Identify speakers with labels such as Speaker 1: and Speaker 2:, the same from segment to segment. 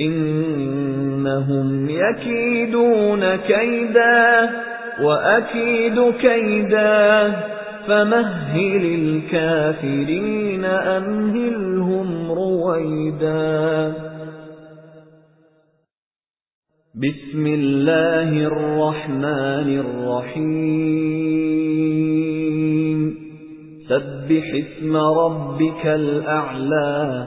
Speaker 1: إنهم يكيدون كيدا وأكيد كيدا فمهل الكافرين أمهلهم رويدا. بسم الله الرحمن الرحيم. سبح اسم ربك الأعلى.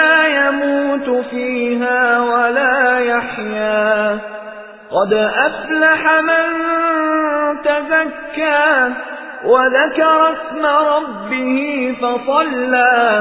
Speaker 1: قد أفلح من تزكى وذكر اسم ربه فصلى